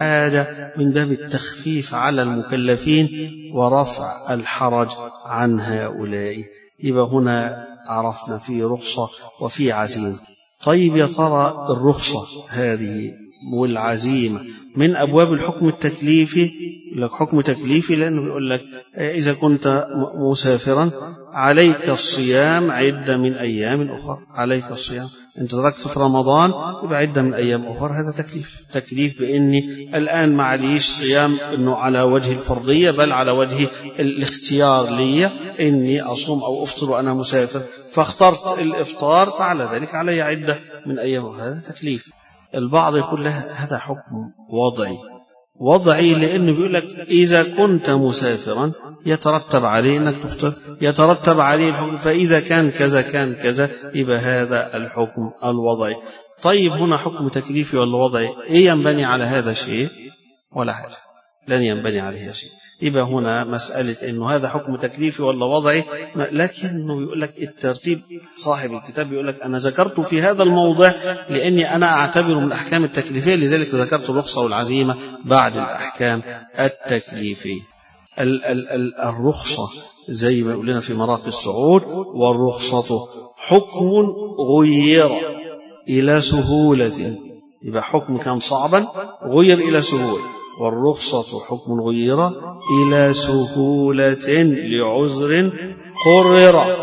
حاجة من باب التخفيف على المكلفين ورفع الحرج عن هؤلاء. يبقى هنا عرفنا في رخصة وفي عزيمة. طيب يا ترى الرخصة هذه والعزيمة من أبواب الحكم التكليفي؟ لك حكم تكليفي لأنه بيقول لك إذا كنت مسافرا عليك الصيام عدة من أيام أخرى. عليك الصيام. أنت تركت في رمضان يبقى عدة من أيام أخرى. هذا تكليف. تكليف بإني الآن معليش صيام أنه على وجه الفرضية بل على وجه الاختيار لي إني أصوم أو أفطر وأنا مسافر. فاخترت الإفطار فعلى ذلك علي عدة من أيام أخرى. هذا تكليف. البعض يقول له هذا حكم وضعي. وضعي لأنه بيقول لك إذا كنت مسافرا يترتب عليه أنك تفطر يترتب عليه الحكم فإذا كان كذا كان كذا يبقى هذا الحكم الوضعي. طيب هنا حكم تكليفي ولا وضعي إيه ينبني على هذا شيء؟ ولا حاجة. لن ينبني عليه شيء. يبقى هنا مسألة أنه هذا حكم تكليفي ولا وضعي؟ لكنه يقول لك الترتيب صاحب الكتاب يقول لك أنا ذكرت في هذا الموضع لأني أنا أعتبره من الأحكام التكليفية لذلك ذكرت الرخصة والعزيمة بعد الأحكام التكليفية. ال ال ال الرخصة زي ما قلنا في مراقي الصعود والرخصة حكم غير إلى سهولة. يبقى حكم كان صعبا غير إلى سهولة. والرخصة حكم غير إلى سهولة لعذر قرر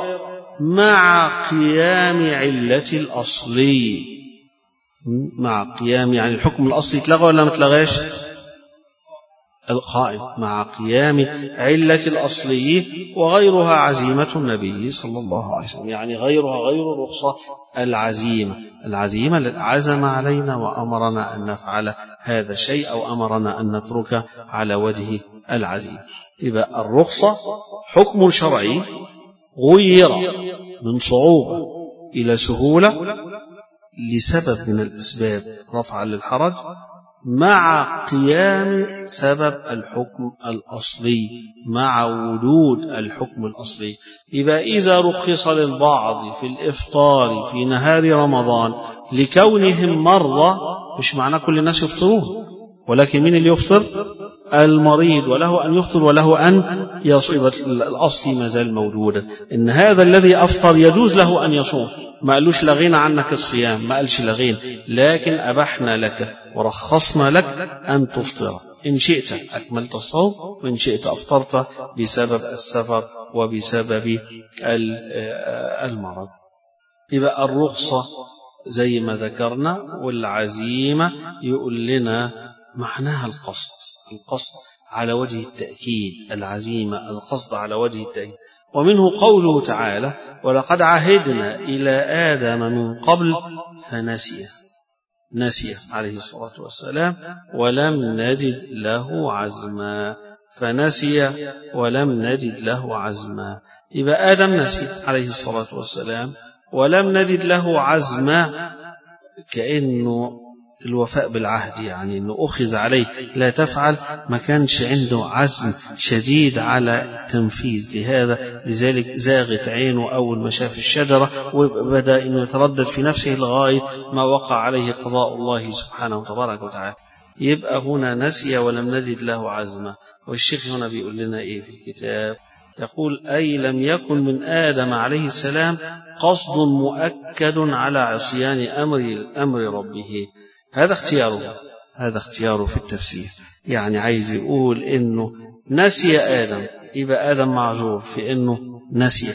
مع قيام علة الأصلي مع قيام يعني الحكم الأصلي اتلغى ولا ما اتلغاش القائم مع قيام علة الأصلي وغيرها عزيمة النبي صلى الله عليه وسلم. يعني غيرها غير الرخصة العزيمة. العزيمة عزم علينا وأمرنا أن نفعل هذا الشيء أو أمرنا أن نترك على وجه العزيمة يبقى الرخصة حكم شرعي غير من صعوبة إلى سهولة لسبب من الأسباب. رفعا للحرج مع قيام سبب الحكم الأصلي مع وجود الحكم الأصلي. يبقى إذا رخص للبعض في الإفطار في نهار رمضان لكونهم مرضى مش معناه كل الناس يفطرون ولكن مين اللي يفطر؟ المريض وله أن يفطر وله أن يصوم الأصل ما زال موجودا إن هذا الذي أفطر يجوز له أن يصوم. ما قالوش لغينا عنك الصيام ما قالش لغين لكن أبحنا لك ورخصنا لك أن تفطر. إن شئت أكملت الصوم وإن شئت أفطرت بسبب السفر وبسبب المرض. يبقى الرخصة زي ما ذكرنا والعزيمة يقول لنا معناها القصد القصد على وجه التأكيد العزيمة القصد على وجه التأكيد. ومنه قوله تعالى ولقد عهدنا إلى آدم من قبل فنسي نسي عليه الصلاة والسلام ولم نجد له عزما. فنسي ولم نجد له عزما. يبقى آدم نسي عليه الصلاة والسلام. ولم نجد له عزما كأنه الوفاء بالعهد يعني إنه أخذ عليه. لا تفعل ما كانش عنده عزم شديد على التنفيذ. لهذا لذلك زاغت عينه أول ما شاف الشجرة وبدأ إنه يتردد في نفسه لغاية ما وقع عليه قضاء الله سبحانه تبارك وتعالى. يبقى هنا نسي ولم نجد له عزما والشيخ هنا بيقول لنا إيه في الكتاب؟ يقول أي لم يكن من آدم عليه السلام قصد مؤكد على عصيان أمر أمر ربه. هذا اختياره. هذا اختياره في التفسير. يعني عايز يقول إنه نسي آدم. يبقى آدم معذور في إنه نسي.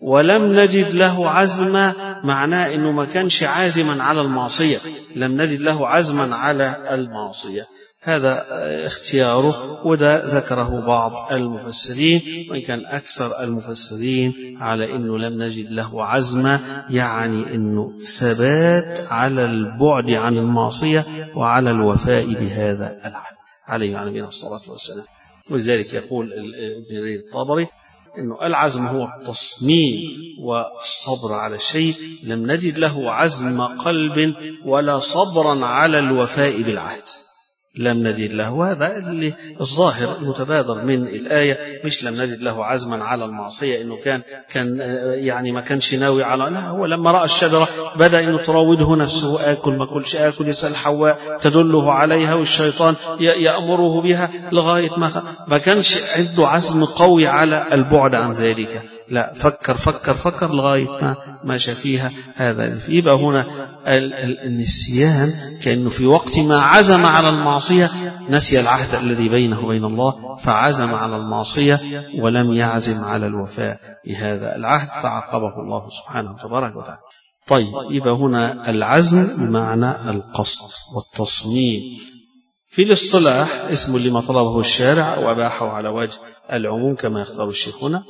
ولم نجد له عزما معناه إنه ما كانش عازما على المعصية. لم نجد له عزما على المعصية. هذا اختياره وده ذكره بعض المفسرين وإن كان أكثر المفسرين على أنه لم نجد له عزما يعني أنه ثبات على البعد عن المعصية وعلى الوفاء بهذا العهد عليه وعلى نبينا الصلاة والسلام. ولذلك يقول ابن الطبري أنه العزم هو التصميم والصبر على الشيء لم نجد له عزم قلب ولا صبرا على الوفاء بالعهد. لم نجد له. وهذا اللي الظاهر المتبادر من الآية مش لم نجد له عزما على المعصية إنه كان كان يعني ما كانش ناوي على لا هو لما رأى الشجرة بدأ إنه تراوده نفسه آكل ما كلش آكل يسأل حواء تدله عليها والشيطان يأمره بها لغاية ما ما كانش عنده عزم قوي على البعد عن ذلك. لا فكر فكر فكر لغاية ما ماشى فيها هذا يبقى هنا النسيان كأنه في وقت ما عزم على المعصية نسي العهد الذي بينه وبين الله فعزم على المعصية ولم يعزم على الوفاء بهذا العهد فعاقبه الله سبحانه تبارك وتعالى. طيب يبقى هنا العزم بمعنى القصد والتصميم. في الاصطلاح اسم لما طلبه الشارع وأباحه على وجه العموم كما يختار الشيخ هنا.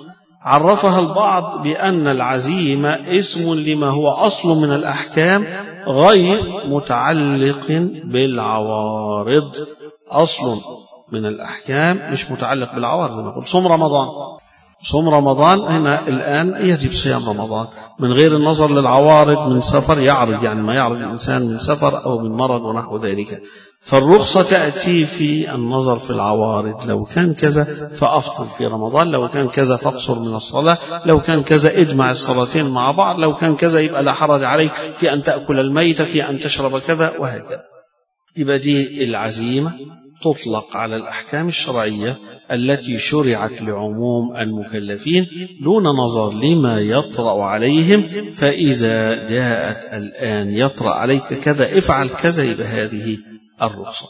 عرفها البعض بأن العزيمة اسم لما هو أصل من الأحكام غير متعلق بالعوارض. أصل من الأحكام مش متعلق بالعوارض ما قلت. صوم رمضان. صوم رمضان هنا الآن يجب صيام رمضان. من غير النظر للعوارض من سفر يعرض يعني ما يعرض الإنسان من سفر أو من مرض ونحو ذلك. فالرخصة تأتي في النظر في العوارض. لو كان كذا فأفطر في رمضان لو كان كذا فاقصر من الصلاة لو كان كذا اجمع الصلاتين مع بعض لو كان كذا يبقى لا حرج عليك في أن تأكل الميت في أن تشرب كذا وهكذا. يبقى دي العزيمة تطلق على الأحكام الشرعية. التي شرعت لعموم المكلفين دون نظر لما يطرأ عليهم فإذا جاءت الآن يطرأ عليك كذا افعل كذا يبقى هذه الرخصة.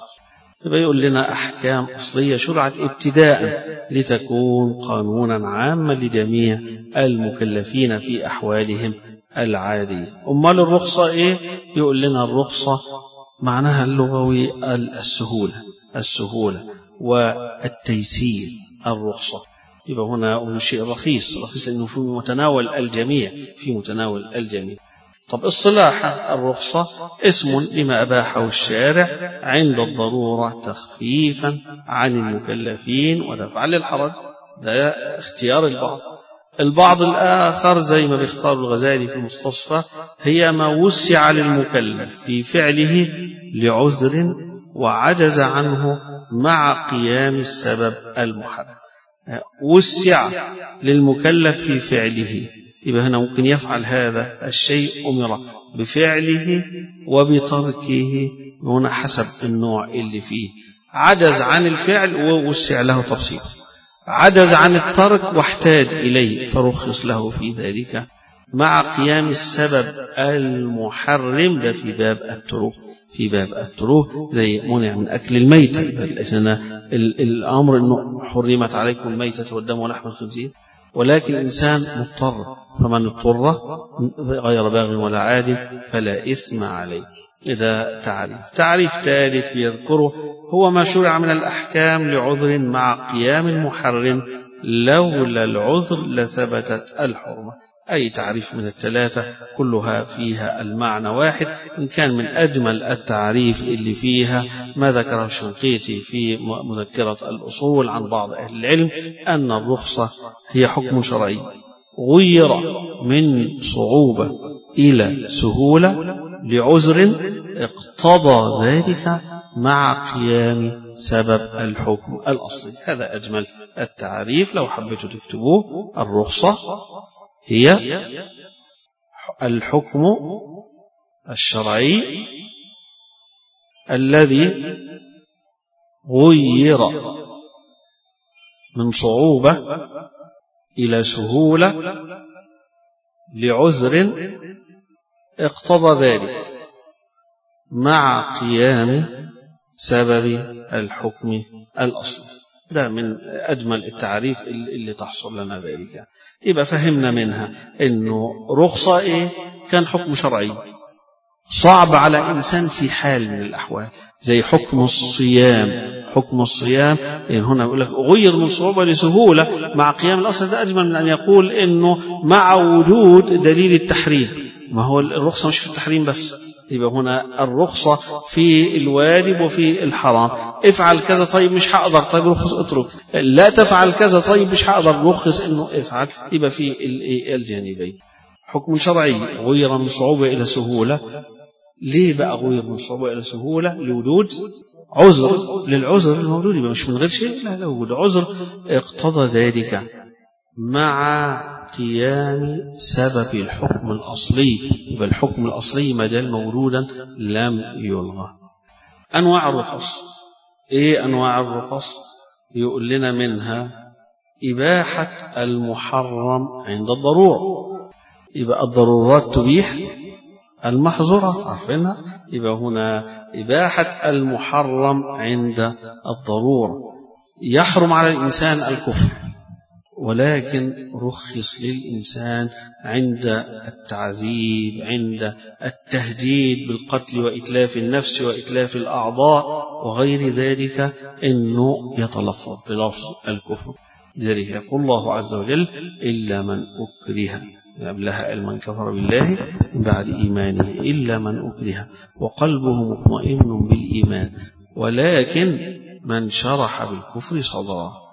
يقول لنا أحكام أصلية شرعت ابتداء لتكون قانونا عاما لجميع المكلفين في أحوالهم العادية. أمال الرخصة إيه؟ يقول لنا الرخصة معناها اللغوي السهولة. السهولة. والتيسير الرخصة. يبقى هنا شيء رخيص رخيص لأنه في متناول الجميع في متناول الجميع. طب اصطلاح الرخصة اسم لما أباحه الشارع عند الضرورة تخفيفا عن المكلفين ودفعا للحرج. ده اختيار البعض. البعض الآخر زي ما بيختار الغزالي في المستصفى هي ما وسع للمكلف في فعله لعذر وعجز عنه مع قيام السبب المحرم. وسع للمكلف في فعله. يبقى هنا ممكن يفعل هذا الشيء أمر بفعله وبتركه هنا حسب النوع اللي فيه. عجز عن الفعل ووسع له تفصيل. عجز عن الترك واحتاج إليه فرخص له في ذلك. مع قيام السبب المحرم ده في باب التروك. في باب التروه زي منع من أكل الميتة الأمر أنه حرمت عليكم الميتة والدم ولحم الخنزير. ولكن الإنسان مضطر فمن اضطر غير باغ ولا عاد فلا إثم عليه. إذا تعريف. تعريف ثالث بيذكره هو ما شرع من الأحكام لعذر مع قيام المحرم لولا العذر لثبتت الحرمة. أي تعريف من الثلاثة كلها فيها المعنى واحد. إن كان من أجمل التعريف اللي فيها ما ذكره الشنقيطي في مذكرة الأصول عن بعض أهل العلم أن الرخصة هي حكم شرعي. غير من صعوبة إلى سهولة لعذر اقتضى ذلك مع قيام سبب الحكم الأصلي. هذا أجمل التعريف. لو حبيتوا تكتبوه الرخصة هي الحكم الشرعي الذي غير من صعوبة إلى سهولة لعذر اقتضى ذلك مع قيام سبب الحكم الأصلي. ده من أجمل التعريف اللي تحصل لنا ذلك. يبقى فهمنا منها إنه رخصة إيه كان حكم شرعي. صعب على إنسان في حال من الأحوال زي حكم الصيام. حكم الصيام يعني هنا يقول لك غير من صعوبة لسهولة. مع قيام الأصل ده أجمل من أن يقول إنه مع وجود دليل التحريم. ما هو الرخصة مش في التحريم بس. يبقى هنا الرخصة في الواجب وفي الحرام. افعل كذا طيب مش هقدر. طيب رخص اترك. لا تفعل كذا طيب مش هقدر. رخص انه افعل. يبقى في الجانبين. حكم شرعي. غير من صعوبة إلى سهولة. ليه بقى غير من صعوبة إلى سهولة؟ لوجود عذر. للعذر الموجود. يبقى مش من غير شيء. لا لا وجود عذر. اقتضى ذلك. مع قيام سبب الحكم الأصلي. يبقى الحكم الأصلي ما دام موجودا لم يلغى. أنواع الرخص. إيه أنواع الرخص؟ يقول لنا منها إباحة المحرم عند الضرورة. يبقى الضرورات تبيح المحظورات عارفينها؟ يبقى هنا إباحة المحرم عند الضرورة. يحرم على الإنسان الكفر. ولكن رخص للإنسان عند التعذيب عند التهديد بالقتل وإتلاف النفس وإتلاف الأعضاء وغير ذلك أنه يتلفظ بلفظ الكفر. ذلك يقول الله عز وجل إلا من أكره قبلها من كفر بالله من بعد إيمانه إلا من أكره وقلبه مطمئن بالإيمان. ولكن من شرح بالكفر صدره.